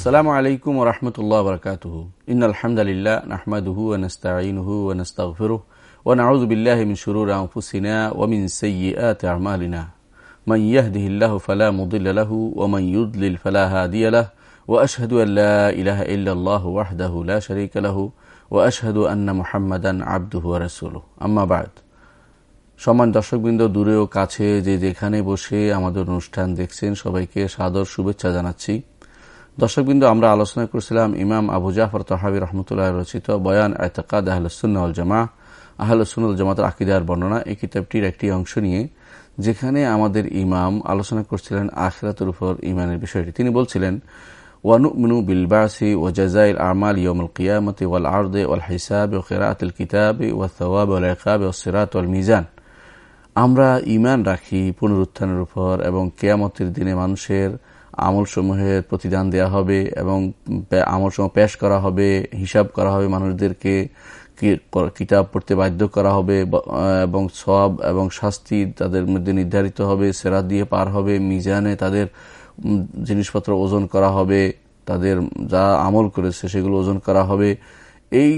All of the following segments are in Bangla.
السلام عليكم ورحمة الله وبركاته إن الحمد لله نحمده ونستعينه ونستغفره ونعوذ بالله من شرور أنفسنا ومن سيئات أعمالنا من يهده الله فلا مضل له ومن يضلل فلا هادي له وأشهد أن لا إله إلا الله وحده لا شريك له وأشهد أن محمدا عبده ورسوله أما بعد সম্মান দর্শকবৃন্দ দূরেও কাছে যে যেখানে বসে আমাদের অনুষ্ঠান দেখছেন সবাইকে সাদর শুভেচ্ছা জানাচ্ছি দর্শকবৃন্দ, আমরা আলোচনা করেছিলাম ইমাম আবু জাফর তহাবি রহমতুল্লাহ রচিত বয়ান আয়তকাদ আহলসুল জামা আহলসুল জামাতের আকিদার বর্ণনা এই কিতাবটির একটি অংশ নিয়ে, যেখানে আমাদের ইমাম আলোচনা করছিলেন আখরাতুর উপর ইমানের বিষয়টি। তিনি বলছিলেন, ওয়ানুমিনু বিলবাসি ও জাজাইল আমাল ইয়মুল কিয়ামতি ওয়াল আর্দে ওয়াল হিসাব ও কেরাতুল কিতাব ওয়া সওয়াব ওয়াল একাব ও সিরাত ওয়াল মিজান। আমরা ইমান রাখি পুনরুত্থানের উপর এবং কেয়ামতের দিনে মানুষের আমলসমূহের প্রতিদান দেয়া হবে এবং আমলসমূহ পেশ করা হবে, হিসাব করা হবে মানুষদেরকে কিতাব পড়তে বাধ্য করা হবে এবং সব এবং শাস্তি তাদের মধ্যে নির্ধারিত হবে সেরা দিয়ে পার হবে, মিজানে তাদের জিনিসপত্র ওজন করা হবে, তাদের যা আমল করেছে সেগুলো ওজন করা হবে। এই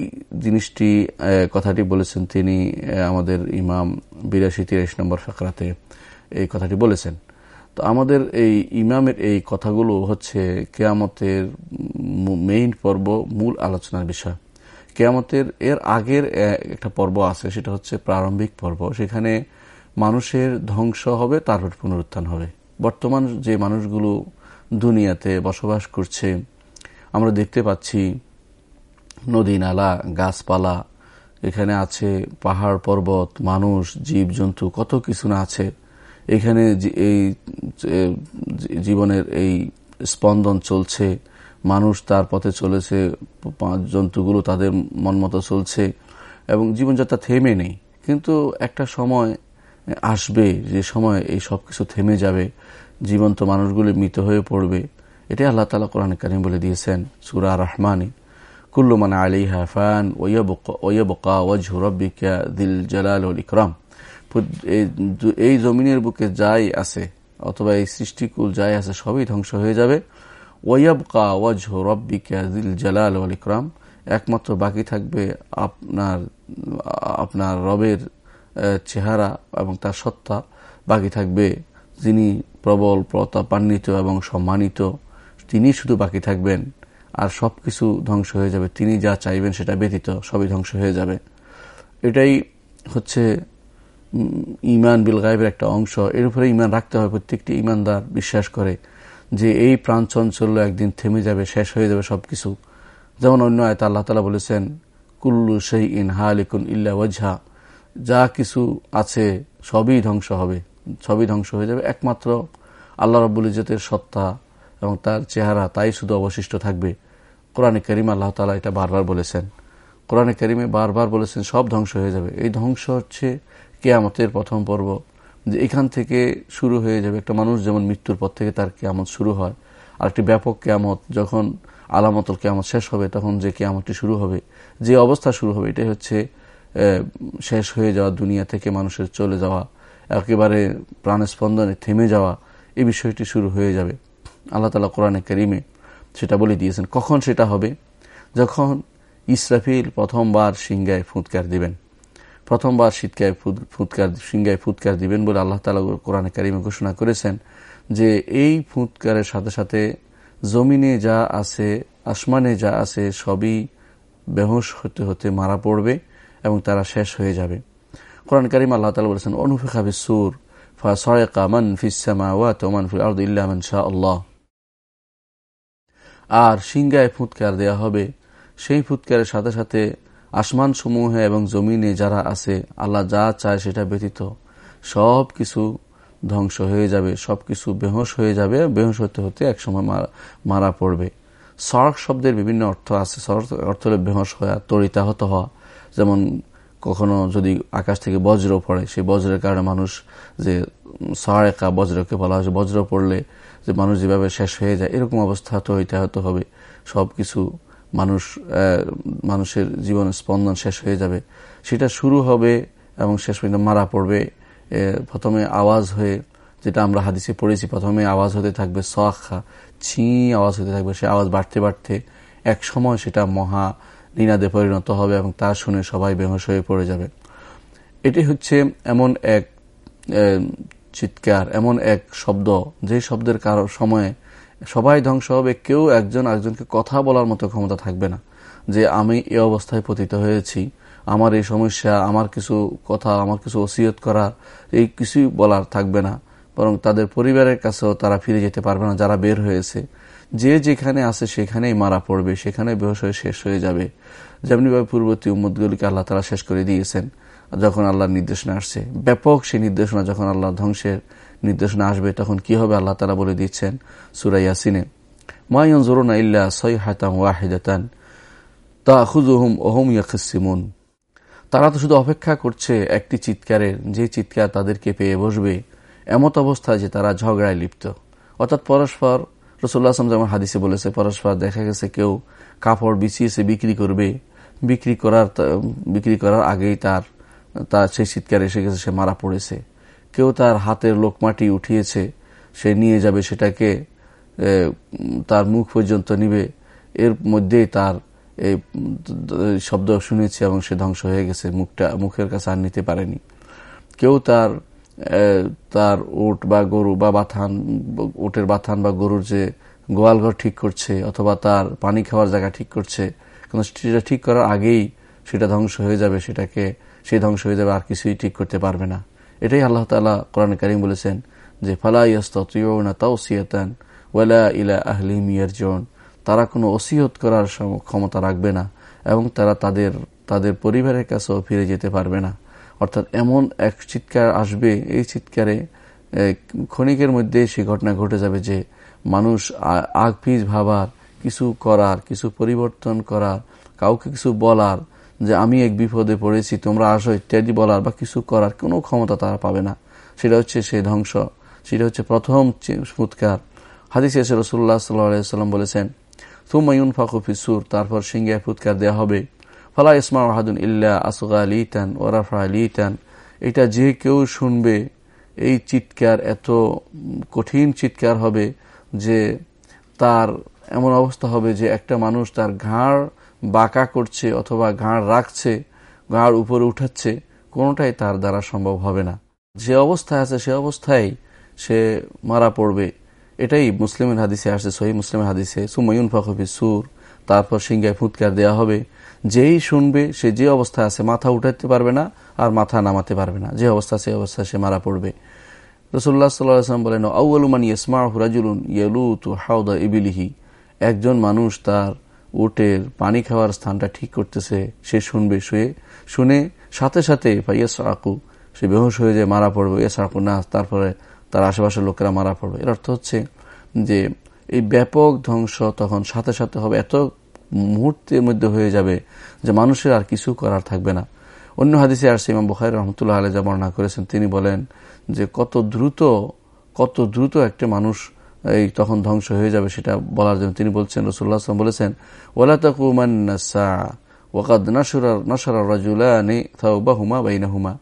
জিনিসটি কথাটি বলেছেন তিনি আমাদের ইমাম বিরাশি তিরিশ নম্বর ফাকরাতে এই কথাটি বলেছেন। তো আমাদের এই ইমামের এই কথাগুলো হচ্ছে কেয়ামতের মেইন পর্ব, মূল আলোচনার বিষয়। কেয়ামতের এর আগের একটা পর্ব আছে, সেটা হচ্ছে প্রারম্ভিক পর্ব। সেখানে মানুষের ধ্বংস হবে তারপর পুনরুত্থান হবে। বর্তমান যে মানুষগুলো দুনিয়াতে বসবাস করছে, আমরা দেখতে পাচ্ছি নদী নালা, গাছপালা, এখানে আছে পাহাড়, পর্বত, মানুষ, জীব, জন্তু, কত কিছু না আছে। এখানে এই জীবনের এই স্পন্দন চলছে, মানুষ তার পথে চলেছে, পাঁচ জন্তুগুলো তাদের মন মতো চলছে, এবং জীবনযাত্রা থেমে নেই। কিন্তু একটা সময় আসবে, যে সময় এই সব কিছু থেমে যাবে, জীবন্ত মানুষগুলি মৃত হয়ে পড়বে। এটাই আল্লাহ তালা কোরআন কারিম বলে দিয়েছেন, সুরা রহমানি কুল্লু মানে আলী হাফান ওয়বকা ওয়াজহু রব্বিকা দিল জালাল ইকরাম। এই জমিনের বুকে যাই আছে, অথবা এই সৃষ্টিকুল যাই আছে, সবই ধ্বংস হয়ে যাবে। ওয়াব ওয়াবকা ওয়াজহু রব্বিকা দিল জালাল ইকরাম। একমাত্র বাকি থাকবে আপনার আপনার রবের চেহারা এবং তার সত্তা। বাকি থাকবে যিনি প্রবল, প্রতাপান্বিত এবং সম্মানিত, তিনি শুধু বাকি থাকবেন। আর সব কিছু ধ্বংস হয়ে যাবে। তিনি যা চাইবেন সেটা ব্যতীত সবই ধ্বংস হয়ে যাবে। এটাই হচ্ছে ইমান বিল গায়েবের একটা অংশ। এর উপরে ইমান রাখতে হবে, প্রত্যেকটি ইমানদার বিশ্বাস করে যে এই প্রাণ চঞ্চল্য একদিন থেমে যাবে, শেষ হয়ে যাবে সব কিছু যেমন অন্য আয়তা আল্লাহ তালা বলেছেন, কুল্লু সেই ইন হালিকুন ইল্লা ওয়াজহা। যা কিছু আছে সবই ধ্বংস হবে, সবই ধ্বংস হয়ে যাবে। একমাত্র আল্লাহ রব্বুল ইজতের সত্তা এবং তার চেহারা, তাই শুধু অবশিষ্ট থাকবে। কোরআনে করিম আল্লাহ তালা এটা বারবার বলেছেন। কোরআনে করিমে বারবার বলেছেন, সব ধ্বংস হয়ে যাবে। এই ধ্বংস হচ্ছে কেয়ামতের প্রথম পর্ব যে এখান থেকে শুরু হয়ে যাবে। একটা মানুষ যেমন মৃত্যুর পর থেকে তার কেয়ামত শুরু হয় আর একটি ব্যাপক কেয়ামত যখন আলামতল কেয়ামত শেষ হবে, তখন যে কেয়ামতটি শুরু হবে, যে অবস্থা শুরু হবে, এটাই হচ্ছে শেষ হয়ে যাওয়া, দুনিয়া থেকে মানুষের চলে যাওয়া, একেবারে প্রাণস্পন্দনে থেমে যাওয়া, এই বিষয়টি শুরু হয়ে যাবে। আল্লাহ তালা কোরআনে করিমে সেটা বলে দিয়েছেন, কখন সেটা হবে? যখন ইসরাফিল প্রথমবার সিংগায় ফুৎকার দিবেন। প্রথমবার শীতকায় ফুৎকার সিংগায় ফুৎকার দিবেন বলে আল্লাহ তালা কোরআনে কারিমে ঘোষণা করেছেন যে এই ফুৎকারের সাথে সাথে জমিনে যা আছে, আসমানে যা আছে সবই বেহস হতে হতে মারা পড়বে এবং তারা শেষ হয়ে যাবে। কোরআন কারিম আল্লাহ তালা বলেছেন অনুফেখা মান শাহ আল্লাহ। আর সিংগায় ফুৎকার দেয়া হবে। সেই ফুৎকারের সাথে সাথে আসমান সমূহে এবং জমিনে যারা আছে, আল্লাহ যা চায় সেটা ব্যতীত সব কিছু ধ্বংস হয়ে যাবে সব কিছু বেহস হয়ে যাবে, বেহস হতে হতে একসময় মারা পড়বে। সড়ক শব্দের বিভিন্ন অর্থ আছে। সড়ক অর্থ হলে বেহস হওয়া তরিতাহত হওয়া। যেমন কখনো যদি আকাশ থেকে বজ্র পড়ে, সেই বজ্রের কারণে মানুষ যে সহায়কা বজ্রকে বলা হয় বজ্র পড়লে যে মানুষ যেভাবে শেষ হয়ে যায়, এরকম অবস্থা তো হইতে হবে। সব কিছু মানুষ মানুষের জীবন স্পন্দন শেষ হয়ে যাবে। সেটা শুরু হবে এবং শেষ পর্যন্ত মারা পড়বে। প্রথমে আওয়াজ হয়ে, যেটা আমরা হাদিসে পড়েছি, প্রথমে আওয়াজ হতে থাকবে সখা ছি, আওয়াজ হতে থাকবে। সে আওয়াজ বাড়তে বাড়তে এক সময় সেটা মহা নিনাদে পরিণত হবে এবং তা শুনে সবাই বেহস হয়ে পড়ে যাবে। এটি হচ্ছে এমন এক চিৎকার, এমন এক শব্দ। যে শব্দের কারও সময়ে সবাই ধ্বংস হবে, কেউ একজন একজনকে কথা বলার মতো ক্ষমতা থাকবে না যে আমি এ অবস্থায় পতিত হয়েছি, আমার এই সমস্যা, আমার কিছু কথা, আমার কিছু ওসিয়ত করা এই কিছুই বলার থাকবে না। বরং তাদের পরিবারের কাছেও তারা ফিরে যেতে পারবে না, যারা বের হয়েছে। যে যেখানে আছে সেখানেই মারা পড়বে, সেখানে বেহস হয়ে শেষ হয়ে যাবে। যেমনিভাবে পূর্ববর্তী উম্মদগুলিকে আল্লাহ তারা শেষ করে দিয়েছেন, যখন আল্লাহর নির্দেশনা আসছে। ব্যাপক সেই নির্দেশনা যখন আল্লাহ ধ্বংসের নির্দেশনা আসবে, তখন কি হবে আল্লাহ তারা বলে দিচ্ছেন সুরাইয়াসিনে মায়ন জোরনা ইল্লা সৈ হাতাম ওয়াহিদাতান তা খুজুহুম ওহম ইয়াকিসিমুন তারা তো শুধু অপেক্ষা করছে একটি চিৎকারের, যে চিৎকার তাদেরকে পেয়ে বসবে, এমত অবস্থায় যে তারা ঝগড়ায় লিপ্ত। অর্থাৎ পরস্পর রসুল্লাহ আসলাম যেমন হাদিসে বলেছে, পরস্পর দেখা গেছে কেউ কাপড় বিছিয়েছে বিক্রি করবে, বিক্রি করার বিক্রি করার আগেই তার তার সেই চিৎকার এসে গেছে, সে মারা পড়েছে। কেউ তার হাতের লোকমাটি উঠিয়েছে, সে নিয়ে যাবে সেটাকে তার মুখ পর্যন্ত নিবে। এর মধ্যেই তার এই শব্দ শুনেছে এবং সে ধ্বংস হয়ে গেছে। মুখটা, মুখের কাছে আর নিতে পারেনি। কেউ তার তার ওট বা গরু বা বাথান, ওটের বাথান বা গরুর যে গোয়ালঘর ঠিক করছে অথবা তার পানি খাওয়ার জায়গা ঠিক করছে, কিন্তু সেটা ঠিক করার আগেই সেটা ধ্বংস হয়ে যাবে, সেটাকে সেই ধ্বংস হয়ে যাবে, আর কিছুই ঠিক করতে পারবে না। এটাই আল্লাহ তালা কোরআন করিম বলেছেন যে, ফালা ইয়াস্তা তাও সিয়াতান ওয়ালা ইলা আহলিম ইয়ারজন তারা কোনো ওসিয়ত করার ক্ষমতা রাখবে না এবং তারা তাদের তাদের পরিবারের কাছেও ফিরে যেতে পারবে না। অর্থাৎ এমন এক চিৎকার আসবে, এই চিৎকারে ক্ষণিকের মধ্যে সেই ঘটনা ঘটে যাবে যে, মানুষ আগ পিছ ভাবার, কিছু করার, কিছু পরিবর্তন করার, কাউকে কিছু বলার যে আমি এক বিপদে পড়েছি, তোমরা আসো ইত্যাদি বলার বা কিছু করার কোনো ক্ষমতা তারা পাবে না। সেটা হচ্ছে সে ধ্বংস। সেটা হচ্ছে প্রথম ফুৎকার হাদিস এসে রসুল্লাহ সাল্লাম বলেছেন তুমায়ুন ফাকুফি সুর তারপর সিংহায় ফুৎকার দেওয়া হবে। ফালা ইসমা ওয়াহাদুন ইল্লা আসগা লিতান ওরাফা লিতান এটা যে কেউ শুনবে, এই চিৎকার এত কঠিন চিৎকার হবে যে তার এমন অবস্থা হবে যে একটা মানুষ তার ঘাড় বাঁকা করছে অথবা ঘাড় রাখছে, ঘাড় উপরে উঠাচ্ছে, কোনোটাই তার দ্বারা সম্ভব হবে না। যে অবস্থায় আছে সে অবস্থায় সে মারা পড়বে। এটাই মুসলিমের হাদিসে আসছে, সহি মুসলিমের হাদিসে। সুময়ুন ফখফি সুর, তারপর সিংহায় ফুৎকার দেওয়া হবে। যেই শুনবে সে যে অবস্থায় আছে, মাথা উঠাতে পারবে না আর মাথা নামাতে পারবে না। যে অবস্থা সে অবস্থায় সে মারা পড়বে। রসুল্লাহ সাল্লাম বলেন আউ্লুমান ইসমা হুরাজুলুন ইয়েলু তু হাউদা ইবিলিহি। একজন মানুষ তার উটের পানি খাওয়ার স্থানটা ঠিক করতেছে, সে শুনবে, শুয়ে, শুনে সাথে সাথে ইয়াস আকু, সে বেহুশ হয়ে যায়, মারা পড়বে ইয়াস আকু না তারপরে তার আশেপাশের লোকেরা মারা পড়বে। এর অর্থ হচ্ছে যে এই ব্যাপক ধ্বংস তখন সাথে সাথে হবে, এত মুহূর্তের মধ্যে হয়ে যাবে যে মানুষের আর কিছু করার থাকবে না। অন্য হাদিসে আর সিমাম বুখাই রহমতুল্লাহ যা বর্ণনা করেছেন, তিনি বলেন যে কত দ্রুত কত দ্রুত একটা মানুষ এই তখন ধ্বংস হয়ে যাবে সেটা বলার জন্য। তিনি বলছেন রসুল্লাহ আসলাম বলেছেন ওলা তাকুমান্নাসা ওয়াকাদ নাসুরার নাসারা রাজুলানি থাউবা হুমা বাইনা হুমা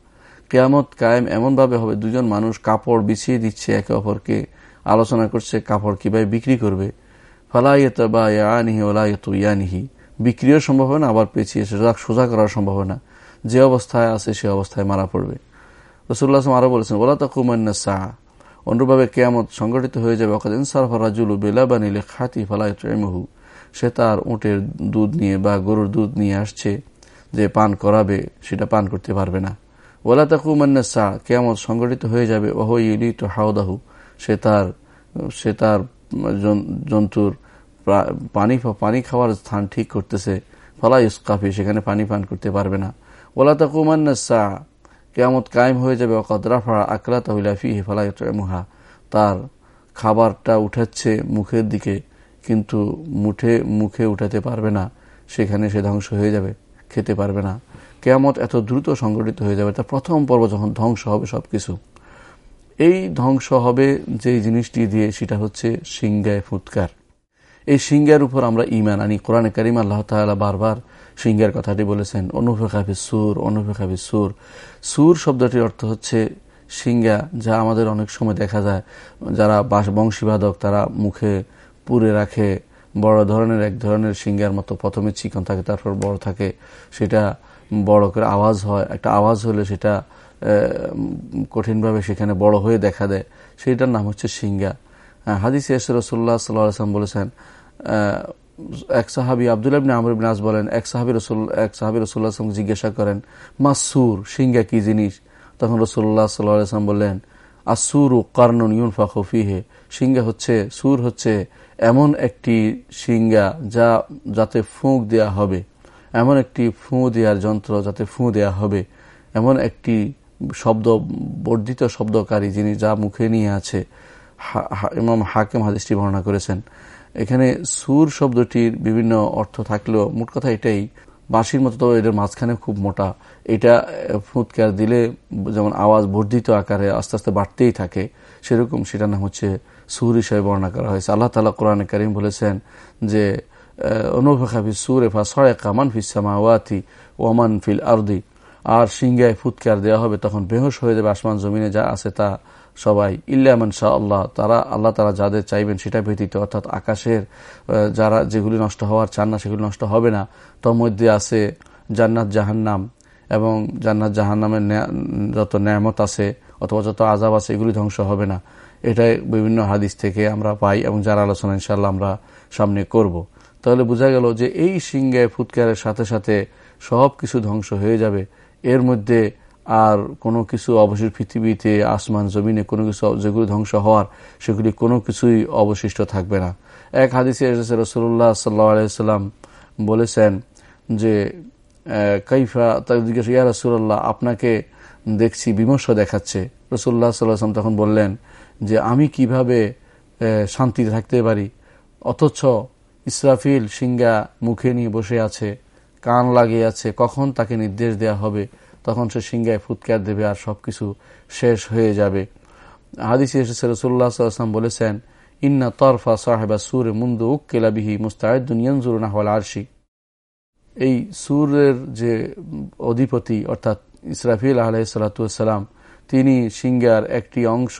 কেয়ামত কায়েম এমনভাবে হবে, দুজন মানুষ কাপড় বিছিয়ে দিচ্ছে একে অপরকে, আলোচনা করছে কাপড় কীভাবে বিক্রি করবে। ফালাইয়ত বা ইয়ানিহি ওলাইয়ত ইয়ানিহি বিক্রিও সম্ভব হয় না, আবার পেছিয়ে সোজা সোজা করার সম্ভব না। যে অবস্থায় আছে সে অবস্থায় মারা পড়বে। রসুল্লাহ আরও বলেছেন ওলা তাকুমান্না সাহা অনুরূপভাবে কেয়ামত সংগঠিত হয়ে যাবে। অকাদ ইনসারফা রাজুলু বেলাবানিলে খাতি ফালাই ট্রেমহু সে তার উঁটের দুধ নিয়ে বা গরুর দুধ নিয়ে আসছে যে পান করাবে, সেটা পান করতে পারবে না। ওলা তাকুমান্না সা, কেয়ামত সংগঠিত হয়ে যাবে। ওহ ইলি তো হাওদাহু। সে তার সে তার জন্তুর পানি পানি খাওয়ার স্থান ঠিক করতেছে। ফলা ইস্কাফি, সেখানে পানি পান করতে পারবে না। ওলা তাকুমান্না সা কেয়ামত কায়েম হয়ে যাবে অকদরাফা আকলা তহিলা ফি হেফালাইমুহা তার খাবারটা উঠাচ্ছে মুখের দিকে, কিন্তু মুঠে, মুখে উঠাতে পারবে না। সেখানে সে ধ্বংস হয়ে যাবে, খেতে পারবে না। কেয়ামত এত দ্রুত সংগঠিত হয়ে যাবে, তার প্রথম পর্ব যখন ধ্বংস হবে সব কিছু এই ধ্বংস হবে যে জিনিসটি দিয়ে, সেটা হচ্ছে সিংগায় ফুৎকার। এই সিংহের উপর আমরা ইমান আনি। কোরআনে করিম আল্লাহ তালা বারবার সিংহের কথাটি বলেছেন অনুফেখাবি সুর অনুফেখাবি সুর। সুর শব্দটির অর্থ হচ্ছে সিঙ্গা যা আমাদের অনেক সময় দেখা যায়। যারা বাস, বংশীবাদক, তারা মুখে পুরে রাখে, বড় ধরনের, এক ধরনের সিঙ্গার মতো। প্রথমে চিকন থাকে, তারপর বড় থাকে। সেটা বড় করে আওয়াজ হয়। একটা আওয়াজ হলে সেটা কঠিনভাবে সেখানে বড় হয়ে দেখা দেয়। সেইটার নাম হচ্ছে সিঙ্গা হাদিস রসুল্লাহ সাল্লাম বলেছেন এক সাহাবি আবদুল্লাহ আমর নাজ বলেন, এক সাহাবি রসুল এক সাহাবি রসুল্লাহ আসলাম জিজ্ঞাসা করেন, মাসুর সিঙ্গা কি জিনিস? তখন রসুল্লাহ সাল্লাম বললেন, আসুর ও কার্নুন ইউন ফাখফিহে সিঙ্গা হচ্ছে, সুর হচ্ছে এমন একটি সিঙ্গা যা, যাতে ফুঁক দেয়া হবে। এমন একটি ফুঁ দেওয়ার যন্ত্র যাতে ফুঁ দেয়া হবে। এমন একটি শব্দ, বর্ধিত শব্দকারী যিনি যা মুখে নিয়ে আছে। ইমাম হাকিম হাদিসটি বর্ণনা করেছেন। এখানে সুর শব্দটির বিভিন্ন অর্থ থাকলেও মোট কথা এটাই। বাঁশির মতো তো এটার মাঝখানে খুব মোটা। এটা ফুৎকার দিলে যেমন আওয়াজ বর্ধিত আকারে আস্তে আস্তে বাড়তেই থাকে, সেরকম সেটার নাম হচ্ছে সুর হিসাবে বর্ণনা করা হয়েছে। আল্লাহ তালা কোরআন করিম বলেছেন যে অনুভেখাফি সুর এফা সড়ে কামান ফিসামাওয়াতি ওমান ফিল আরদি। আর সিংহায় ফুৎকার দেওয়া হবে তখন বেহস হয়ে যাবে আসমান জমিনে যা আছে তা সবাই ইল্লামান শাহ আল্লাহ, তারা আল্লাহ তারা যাদের চাইবেন সেটা ব্যতীত, অর্থাৎ আকাশের যারা যেগুলি নষ্ট হওয়ার চান না সেগুলি নষ্ট হবে না। তোর মধ্যে আছে জান্নাত জাহান্নাম এবং জান্নাত জাহান্নামের যত ন্যামত আছে অথবা যত আজাব আছে এগুলি ধ্বংস হবে না। এটাই বিভিন্ন হাদিস থেকে আমরা পাই এবং যার আলোচনা ইনশাল্লাহ আমরা সামনে করব। তাহলে বোঝা গেল যে এই সিংহায় ফুৎকারের সাথে সাথে সব কিছু ধ্বংস হয়ে যাবে। এর মধ্যে আর কোনো কিছু অবশিষ্ট পৃথিবীতে, আসমান, জমিনে কোনো কিছু যেগুলি ধ্বংস হওয়ার, সেগুলি কোনো কিছুই অবশিষ্ট থাকবে না। এক হাদিসে এসেছে রসুল্লাহ সাল্লাম বলেছেন যে কাইফা, তার জিজ্ঞেস, ইয়া রসুল্লাহ আপনাকে দেখছি, বিমর্ষ দেখাচ্ছে। রসুল্লাহ সাল্লাম তখন বললেন যে, আমি কীভাবে শান্তিতে থাকতে পারি? অথচ ইসরাফিল সিঙ্গা মুখে নিয়ে বসে আছে, কান লাগিয়ে আছে, কখন তাকে নির্দেশ দেয়া হবে? তখন সে সিংহায় ফুৎকার দেবে আর সবকিছু শেষ হয়ে যাবে। হাদিসে এসেছে রসুল্লাহ সাল্লাম বলেছেন, ইন্না তরফা সাহেবা সুর মুন্দু উক্কেলাবিহি মুস্তায়দুনিয়নজুর নাহল আরশি। এই সুরের যে অধিপতি, অর্থাৎ ইসরাফিল আলাইসালাতাম তিনি সিঙ্গার একটি অংশ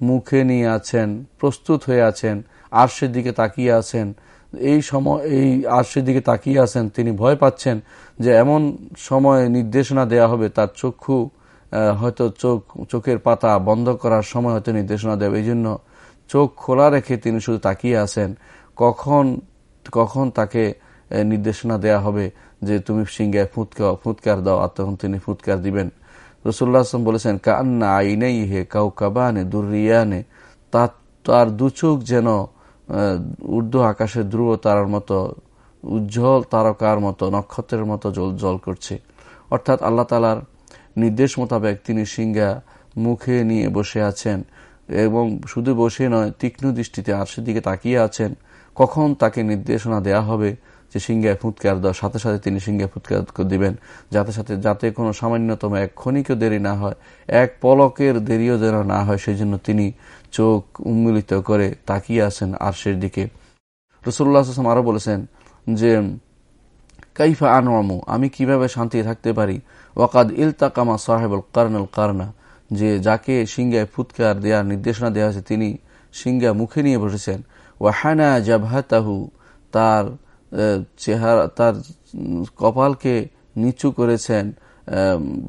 মুখে নিয়ে আছেন, প্রস্তুত হয়ে আছেন, আরশের দিকে তাকিয়ে আছেন। এই সময়, এই আর্শের দিকে তাকিয়ে আছেন, তিনি ভয় পাচ্ছেন যে এমন সময় নির্দেশনা দেয়া হবে, তার চক্ষু হয়তো চোখ, চোখের পাতা বন্ধ করার সময় হয়তো নির্দেশনা দেবে। এই জন্য চোখ খোলা রেখে তিনি শুধু তাকিয়ে আছেন, কখন কখন তাকে নির্দেশনা দেয়া হবে যে তুমি সিংহায় ফুৎকার ফুৎকার দাও, আর তখন তিনি ফুৎকার দিবেন। রসুল্লাহ আসলাম বলেছেন, কান্না আইনেই হে কাউ কাবানে দুরিয়ানে তার দু চোখ যেন ঊর্ধ্ব আকাশে ধ্রুব তারার মতো, উজ্জ্বল তারকার মতো, নক্ষত্রের মতো জল জল করছে। অর্থাৎ আল্লাহ তালার নির্দেশ মোতাবেক তিনি সিংহা মুখে নিয়ে বসে আছেন এবং শুধু বসে নয়, তীক্ষ্ণ দৃষ্টিতে আরশের দিকে তাকিয়ে আছেন। কখন তাকে নির্দেশনা দেয়া হবে যে সিংহায় ফুৎকার দেওয়ার সাথে সাথে তিনি সিংহায় ফুৎকার দিবেন। যাতে সাথে, যাতে কোনো সামান্যতম এক ক্ষণিকও দেরি না হয়, এক পলকের দেরিও যেন না হয় সেই জন্য তিনি চোখ উন্মিলিত করে তাকিয়ে আছেন আরশের দিকে। রসুল্লাহ আসলাম আরও বলেছেন যে, কাইফা আনওয়ামু আমি কীভাবে শান্তি থাকতে পারি? ওয়াকাদ ইলতাকামা সাহেবুল কারনাল কারনা, যে যাকে সিংহায় ফুৎকার দেওয়ার নির্দেশনা দেওয়া হয়েছে, তিনি সিংহা মুখে নিয়ে বসেছেন। ওয়াহানা জাভাতাহু তার চেহারা তার কপালকে নিচু করেছেন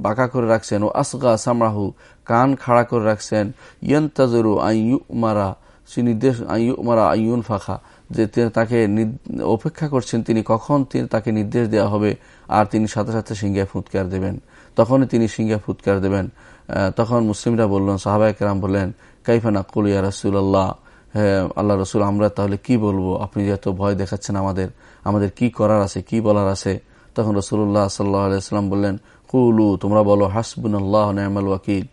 বাঁকা করে রাখছেন। ও আসগা সামরাহু, কান খাড়া করে রাখছেন। ইয়ন্তাজরু আইয়ু মারা সে নির্দেশ আইয়ু মারা আইয়ুন ফাঁকা যে তাকে অপেক্ষা করছেন তিনি কখন তিনি তাকে নির্দেশ দেওয়া হবে, আর তিনি সাথে সাথে সিংহা ফুৎকার দেবেন। তখনই তিনি সিংহা ফুৎকার দেবেন। তখন মুসলিমরা বললেন সাহাবাই কেরাম বললেন কাইফানা কুলিয়া রসুল্লাহ আল্লাহ রসুল, আমরা তাহলে কি বলব? আপনি যেহেতু ভয় দেখাচ্ছেন আমাদের আমাদের কি করার আছে, কি বলার আছে? তখন রসুল্লাহ সাল্লাহ আলাইস্লাম বললেন, কুলু, তোমরা বলো হাসবুন আল্লাহ নামাল ওয়াকিল।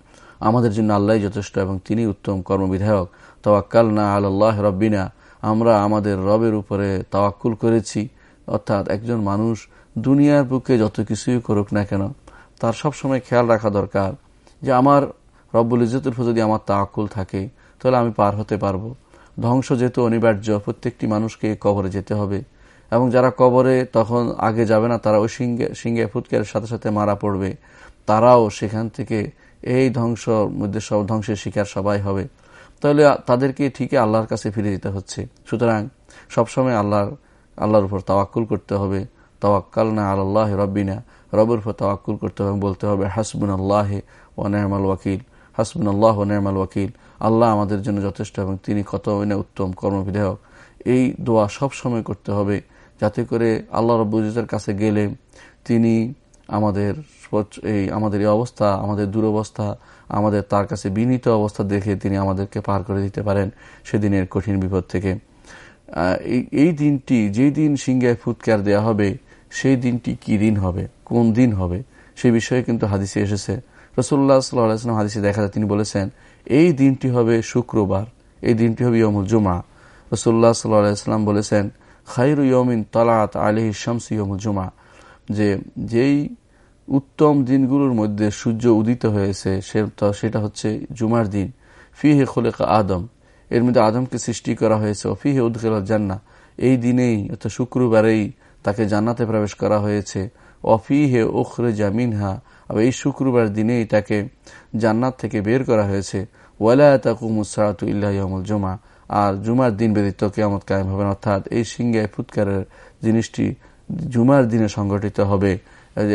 আমাদের জন্য আল্লাহ যথেষ্ট এবং তিনি উত্তম কর্মবিধায়ক। তওয়াক্কাল না আল্লাহ রব্বিনা। আমরা আমাদের রবের উপরে তাওয়াক্কুল করেছি। অর্থাৎ একজন মানুষ দুনিয়ার বুকে যত কিছুই করুক না কেন, তার সব সময় খেয়াল রাখা দরকার যে আমার রব্বুল ইজতের উপর যদি আমার তাওয়াক্কুল থাকে, তাহলে আমি পার হতে পারব। ধ্বংস যেহেতু অনিবার্য, প্রত্যেকটি মানুষকে কবরে যেতে হবে। এবং যারা কবরে তখন আগে যাবে না তারা ওই সিংহে সিংহে ফুৎকের সাথে সাথে মারা পড়বে। তারাও সেখান থেকে এই ধ্বংস, মধ্যে সব ধ্বংসের শিকার সবাই হবে। তাহলে তাদেরকে ঠিকই আল্লাহর কাছে ফিরে যেতে হচ্ছে। সুতরাং সবসময় আল্লাহর আল্লাহর উপর তাওয়াক্কুল করতে হবে। তাওয়াক্কাল না আল্লাহ রব্বিনা, রবের উপর তাওয়াক্কুল করতে হবে বলতে হবে হাসবুন আল্লাহ নেহমাল ওয়াকিল হাসবুন আল্লাহ ও নেহমাল ওয়াকিল। আল্লাহ আমাদের জন্য যথেষ্ট এবং তিনি কত উত্তম কর্মবিধায়ক। এই দোয়া সব সময় করতে হবে যাতে করে আল্লাহ রব্বুজের কাছে গেলে তিনি আমাদের এই আমাদের এই অবস্থা, আমাদের দুরবস্থা, আমাদের তার কাছে বিনীত অবস্থা দেখে তিনি আমাদেরকে পার করে দিতে পারেন সেদিনের কঠিন বিপদ থেকে। এই দিনটি যেই দিন সিংহায় ফুৎকার দেয়া হবে, সেই দিনটি কি দিন হবে? কোন দিন হবে? সেই বিষয়ে কিন্তু হাদিসে এসেছে। রসুল্লাহ সাল্লাম হাদিসে দেখা যায়, তিনি বলেছেন এই দিনটি হবে শুক্রবার, এই দিনটি হবে ইয়মুল জুমা রসুল্লাহ সাল্লাম বলেছেন খাইরু ইয়মিন তালাত আলহি শামস ইয়মুল জুমা যে, যেই উত্তম দিনগুলোর মধ্যে সূর্য উদিত হয়েছে, সে সেটা হচ্ছে জুমার দিন। ফি ফিহে খোলেকা আদম। এর মধ্যে আদমকে সৃষ্টি করা হয়েছে অফিহে উদ্খেল জান্না এই দিনেই, অর্থাৎ শুক্রবারেই তাকে জান্নাতে প্রবেশ করা হয়েছে। অফি অফিহে ওখরে জামিনহা আবার এই শুক্রবার দিনেই তাকে জান্নাত থেকে বের করা হয়েছে। ওয়ালা তাকুমুসারাতু ইল্লাহমুল জমা আর জুমার দিন ব্যতীত কেয়ামত কায়েম হবে অর্থাৎ এই সিংহায় ফুৎকারের জিনিসটি জুমার দিনে সংগঠিত হবে।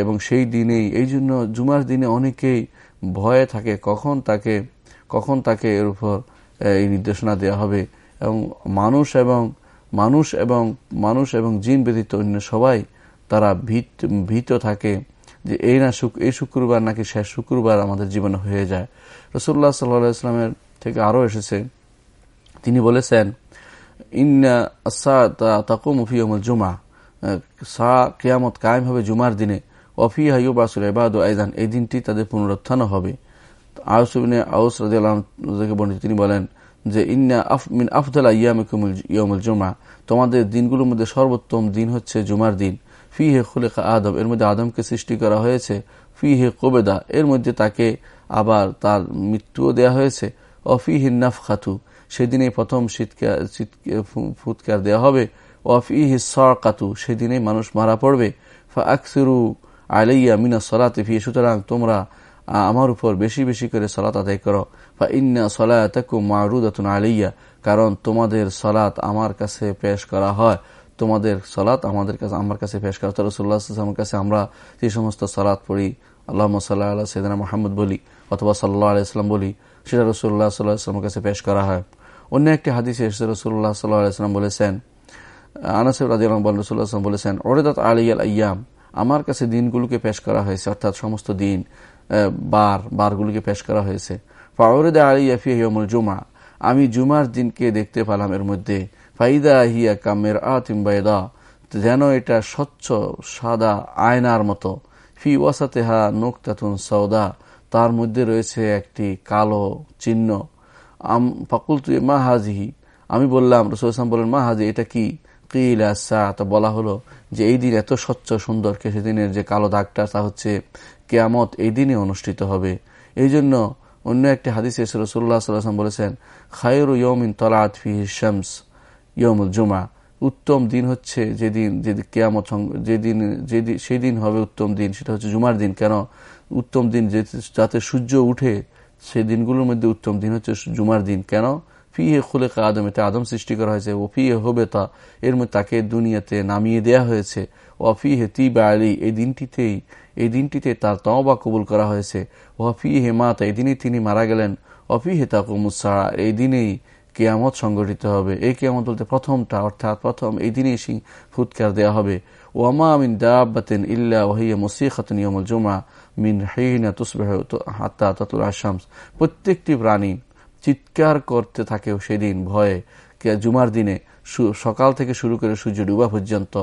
এবং সেই দিনেই, এই জন্য জুমার দিনে অনেকেই ভয়ে থাকে, কখন তাকে কখন তাকে এর উপর এই নির্দেশনা দেওয়া হবে। এবং মানুষ এবং মানুষ এবং মানুষ এবং জিন ব্যতীত অন্য সবাই তারা ভীত ভীত থাকে। যে এই না এই শুক্রবার নাকি শেষ শুক্রবার আমাদের জীবনে হয়ে যায়। রসুল্লাহ সাল্লাহ ইসলামের থেকে আরও এসেছে। তিনি বলেছেন, ইন্না তাকুমফিয়মুল জুমা সা কেয়ামত কায়েম হবে জুমার দিনে। অফি হাইব আসল এবাদ আইদান। এই দিনটি তাদের পুনরুত্থানও হবে। আউসবিনে আউস রাজিয়ালকে বর্ণিত তিনি বলেন যে, ইন্না আফ, মিন আফদুল ইয়ামুল জুমা তোমাদের দিনগুলোর মধ্যে সর্বোত্তম দিন হচ্ছে জুমার দিন। ফি হে খুলেখা আদম, এর মধ্যে আদমকে সৃষ্টি করা হয়েছে। ফি হে কোবেদা, এর মধ্যে তাকে আবার তার মৃত্যুও দেয়া হয়েছে। অফি হিন্নাফ খাতু সেদিনে প্রথম ফুৎকার দেওয়া হবে। অফি সর কাতু সেদিনে মানুষ মারা পড়বে। ফা আকসিরু আলাইয়া মিনা সলাতে ফি, সুতরাং তোমরা আমার উপর বেশি বেশি করে সলাত আদায় করো। ফা ইন্না সলায়াতাকু মারুদাতুন আলাইয়া, কারণ তোমাদের সলাত আমার কাছে পেশ করা হয়। তোমাদের সলাত আমাদের কাছে, আমার কাছে পেশ করা। রসুল্লাহামের কাছে আমরা যে সমস্ত সলাৎ পড়ি আল্লাহ সাল্লাহ আল্লাহ সৈদানা মাহমুদ বলি, অথবা সাল্লাহ আলাইসলাম বলি, সেটা রসুল্লাহ সাল্লাহ আসলামের কাছে পেশ করা হয়। অন্য একটি হাদিসে এসে রসুল্লাহ সাল্লাহ আলাইসলাম বলেছেন আনাসিব রাজি আলম রসুল্লাহ বলেছেন ওরেদাত আলিয়াল আয়াম আমার কাছে দিনগুলোকে পেশ করা হয়েছে, অর্থাৎ সমস্ত দিন বার, বারগুলোকে পেশ করা হয়েছে। আলী আলিয়া ফিয়মুল জুমা আমি জুমার দিনকে দেখতে পেলাম এর মধ্যে। ফাইদা হিয়া কামের আতিম বাইদা, যেন এটা স্বচ্ছ, সাদা আয়নার মতো। ফি ওয়াসাতেহা নোকতাতুন সৌদা তার মধ্যে রয়েছে একটি কালো চিহ্ন। আম, ফাকুলতু মা হাজিহি, আমি বললাম, রসুল ইসলাম বলেন, মা হাজি এটা কি? কিল তা বলা হলো যে এই দিন এত স্বচ্ছ, সুন্দর কে সেদিনের যে কালো দাগটা, তা হচ্ছে কেয়ামত এই দিনে অনুষ্ঠিত হবে। এই জন্য অন্য একটি হাদিসে রসুল্লাহ সাল্লাম বলেছেন, খায়র ইয়মিন তলাত ফি শামস। ইয়মুল জুমা উত্তম দিন হচ্ছে যেদিন যেদিন কেয়ামত যেদিন যেদিন সেদিন হবে উত্তম দিন, সেটা হচ্ছে জুমার দিন। কেন? উত্তম দিন যাতে সূর্য উঠে সেই দিনগুলোর মধ্যে উত্তম দিন হচ্ছে জুমার দিন। কেন? ফি হে খুলে আদম এতে আদম সৃষ্টি করা হয়েছে। ও ফি হে হবে তা এর মধ্যে তাকে দুনিয়াতে নামিয়ে দেয়া হয়েছে। ও হে তি বা আলী, এই দিনটিতেই, এই দিনটিতে তার তওবা কবুল করা হয়েছে। ও ফি হে মাতা, এই দিনেই তিনি মারা গেলেন। অফি হে তাকুমুসারা এই দিনেই কেয়ামত সংগঠিত হবে। এই কেয়ামত বলতে প্রথমটা, অর্থাৎ প্রথম এই দিনে সিং ফুৎকার দেওয়া হবে। ওয়ামা মিন দাবাতেন ইল্লা ওহিয়া মুসিখাতুন ইয়মুল জুমা মিন হিনা তুসবাহ হাত্তা তাতুল আশামস প্রত্যেকটি প্রাণী চিৎকার করতে থাকে সেদিন ভয়ে। জুমার দিনে সকাল থেকে শুরু করে সূর্য ডুবা পর্যন্ত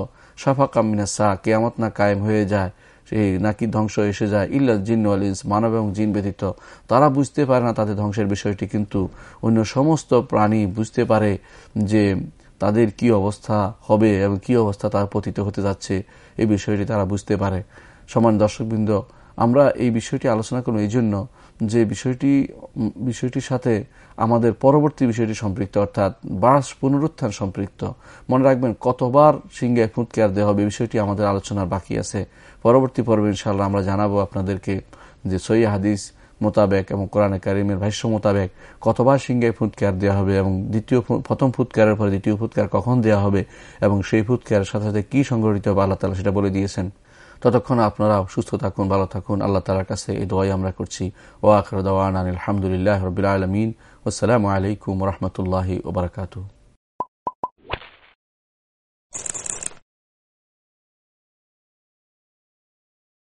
সাফা কামিনা সা কেয়ামত না কায়েম হয়ে যায়। সেই নাকি ধ্বংস এসে যায়। ইল্লা জিন ওয়ালিন্স মানব এবং জিন ব্যতীত। তারা বুঝতে পারে না তাদের ধ্বংসের বিষয়টি, কিন্তু অন্য সমস্ত প্রাণী বুঝতে পারে যে তাদের কি অবস্থা হবে এবং কি অবস্থা তার পতিত হতে যাচ্ছে। এই বিষয়টি তারা বুঝতে পারে। সমান দর্শকবৃন্দ, আমরা এই বিষয়টি আলোচনা করব এই জন্য যে বিষয়টি বিষয়টির সাথে আমাদের পরবর্তী বিষয়টি সম্পৃক্ত, অর্থাৎ বাস পুনরুত্থান সম্পৃক্ত। মনে রাখবেন, কতবার সিংহায় ফুটকেয়ার দেওয়া হবে বিষয়টি আমাদের আলোচনার বাকি আছে। পরবর্তী পর্বে ইনশাল্লাহ আমরা জানাব আপনাদেরকে যে সই হাদিস মোতাবেক এবং কোরআনে কারিমের ভাষ্য মোতাবেক কতবার সিংহে ফুৎকার দেওয়া হবে এবং দ্বিতীয় প্রথম ফুৎকারের পরে দ্বিতীয় ফুৎকার কখন দেওয়া হবে এবং সেই ফুৎকারের সাথে সাথে কি সংগঠিত হবে, আল্লাহ তালা সেটা বলে দিয়েছেন। ততক্ষণ আপনারা সুস্থ থাকুন, ভালো থাকুন। আল্লাহ তালার কাছে এই দোয়াই আমরা করছি। ও আখর দাওয়ান আলহামদুলিল্লাহ রবিলাম আসসালামু আলাইকুম রহমতুল্লাহি ওবরাকাতু